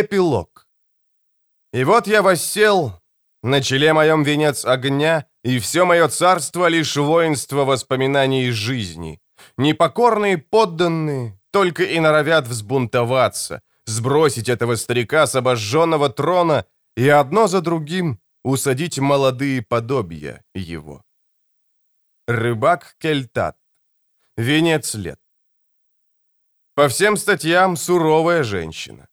Эпилог. И вот я воссел, на челе моем венец огня, и все мое царство лишь воинство воспоминаний жизни. Непокорные подданные только и норовят взбунтоваться, сбросить этого старика с обожженного трона и одно за другим усадить молодые подобия его. Рыбак Кельтат. Венец лет. По всем статьям суровая женщина.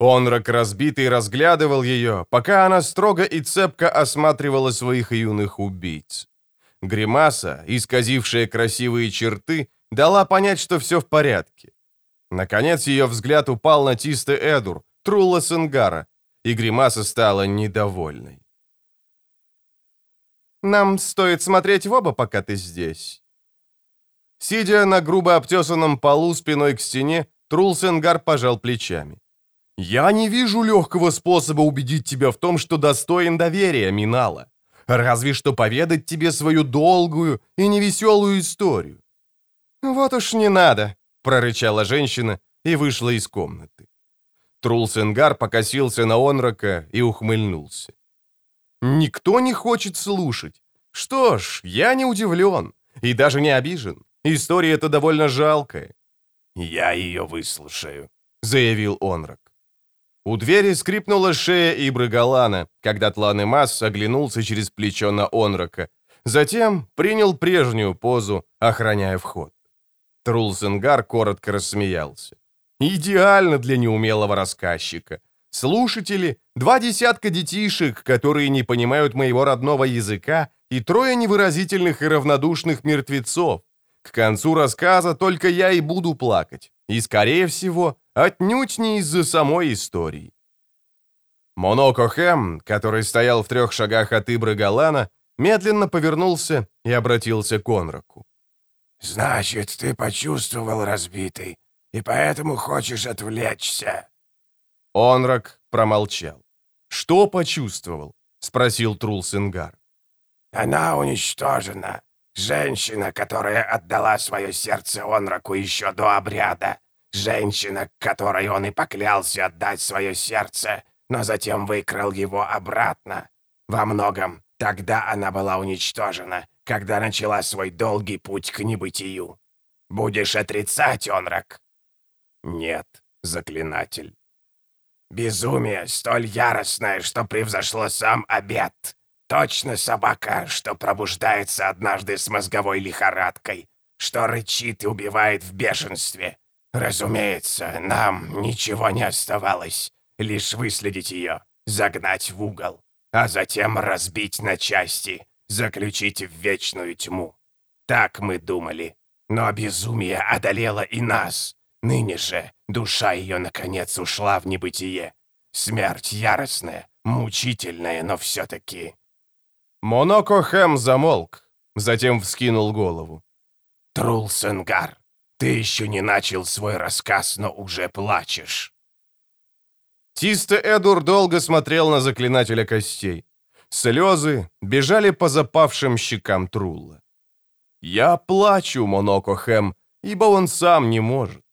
Онрак разбитый разглядывал ее, пока она строго и цепко осматривала своих юных убийц. Гримаса, исказившая красивые черты, дала понять, что все в порядке. Наконец ее взгляд упал на Тисте Эдур, Трулла Сенгара, и Гримаса стала недовольной. «Нам стоит смотреть в оба, пока ты здесь». Сидя на грубо обтесанном полу спиной к стене, Трул Сенгар пожал плечами. «Я не вижу легкого способа убедить тебя в том, что достоин доверия, Минала. Разве что поведать тебе свою долгую и невеселую историю». «Вот уж не надо», — прорычала женщина и вышла из комнаты. Трулсенгар покосился на Онрака и ухмыльнулся. «Никто не хочет слушать. Что ж, я не удивлен и даже не обижен. История эта довольно жалкая». «Я ее выслушаю», — заявил Онрак. У двери скрипнула шея Ибры Галана, когда Тлан-Эмас оглянулся через плечо на Онрака. Затем принял прежнюю позу, охраняя вход. Трулсенгар коротко рассмеялся. «Идеально для неумелого рассказчика. Слушатели — два десятка детишек, которые не понимают моего родного языка, и трое невыразительных и равнодушных мертвецов. К концу рассказа только я и буду плакать. И, скорее всего, Отнюдь не из-за самой истории. Моноко Хэм, который стоял в трех шагах от Ибры Галана, медленно повернулся и обратился к Онраку. «Значит, ты почувствовал разбитый, и поэтому хочешь отвлечься?» Онрак промолчал. «Что почувствовал?» — спросил Трулсенгар. «Она уничтожена. Женщина, которая отдала свое сердце Онраку еще до обряда. Женщина, которой он и поклялся отдать свое сердце, но затем выкрал его обратно. Во многом тогда она была уничтожена, когда начала свой долгий путь к небытию. Будешь отрицать, Онрак? Нет, заклинатель. Безумие столь яростное, что превзошло сам обед. Точно собака, что пробуждается однажды с мозговой лихорадкой, что рычит и убивает в бешенстве, Разумеется, нам ничего не оставалось, лишь выследить ее, загнать в угол, а затем разбить на части, заключить в вечную тьму. Так мы думали. Но безумие одолело и нас. Ныне же душа ее, наконец, ушла в небытие. Смерть яростная, мучительная, но все-таки... Моноко Хэм замолк, затем вскинул голову. Трулсенгар, ты еще не начал свой рассказ, но уже плачешь. Тисто Эдур долго смотрел на заклинателя костей. Слезы бежали по запавшим щекам Трулла. «Я плачу, Моноко Хэм, ибо он сам не может».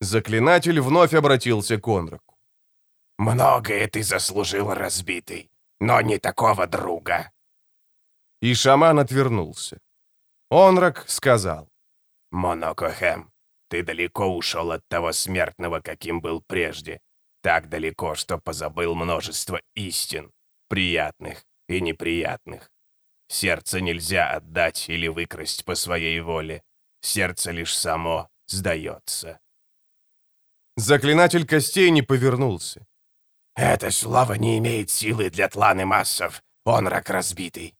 Заклинатель вновь обратился к Онраку. «Многое ты заслужил, разбитый, но не такого друга». И шаман отвернулся. Онрак сказал. Монокохэм, ты далеко ушел от того смертного, каким был прежде. Так далеко, что позабыл множество истин, приятных и неприятных. Сердце нельзя отдать или выкрасть по своей воле. Сердце лишь само сдается. Заклинатель костей не повернулся. Это слово не имеет силы для тланы массов. Он рак разбитый.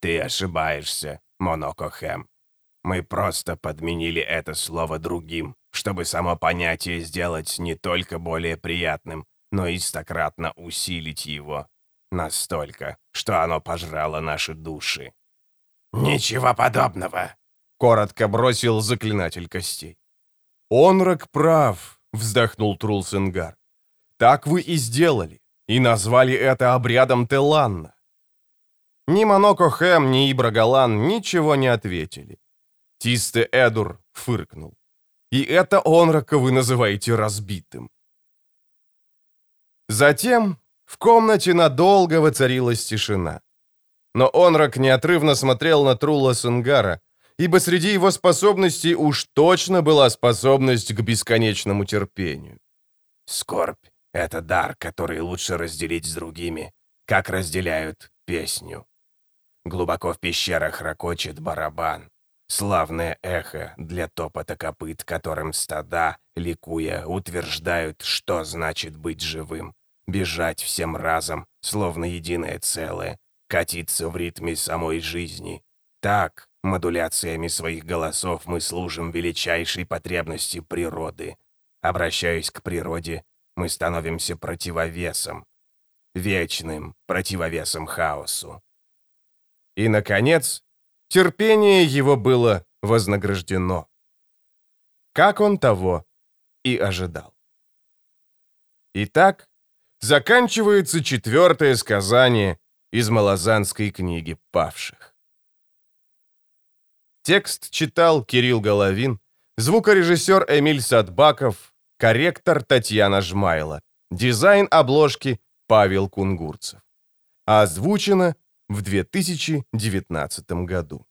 Ты ошибаешься, Монокохэм. Мы просто подменили это слово другим, чтобы само понятие сделать не только более приятным, но и стократно усилить его. Настолько, что оно пожрало наши души. «Ничего подобного!» — коротко бросил заклинатель костей. «Онрак прав», — вздохнул Трулсенгар. «Так вы и сделали, и назвали это обрядом Теланна». Ни Моноко Хэм, ни Ибрагалан ничего не ответили. Тисте Эдур фыркнул. «И это Онрака вы называете разбитым». Затем в комнате надолго воцарилась тишина. Но Онрак неотрывно смотрел на Трула Сангара, ибо среди его способностей уж точно была способность к бесконечному терпению. «Скорбь — это дар, который лучше разделить с другими, как разделяют песню. Глубоко в пещерах ракочет барабан, славное эхо для топота копыт, которым стада, ликуя, утверждают, что значит быть живым, бежать всем разом, словно единое целое, катиться в ритме самой жизни. Так, модуляциями своих голосов мы служим величайшей потребности природы. Обращаясь к природе, мы становимся противовесом, вечным противовесом хаосу. И, наконец, терпение его было вознаграждено. Как он того и ожидал. Итак, заканчивается четвертое сказание из Малозанской книги павших. Текст читал Кирилл Головин, звукорежиссер Эмиль Садбаков, корректор Татьяна Жмайла, дизайн обложки Павел Кунгурцев. Озвучено в 2019 году.